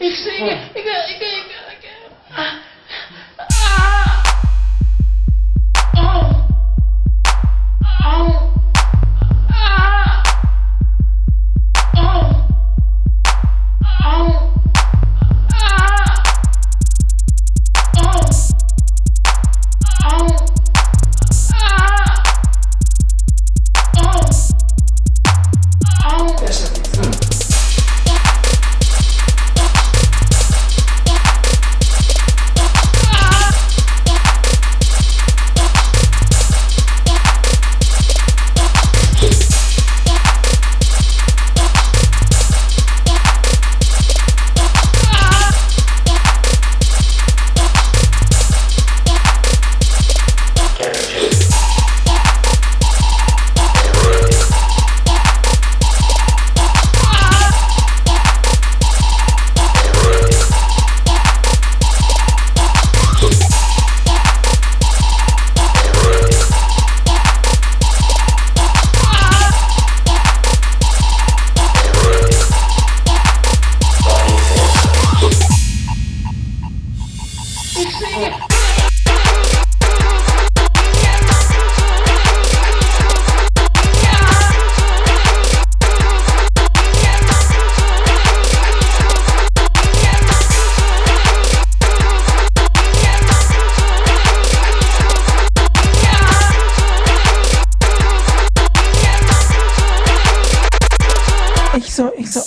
Ich singe. Ich, ich, ich, ich, ah. Oh. So, ich so.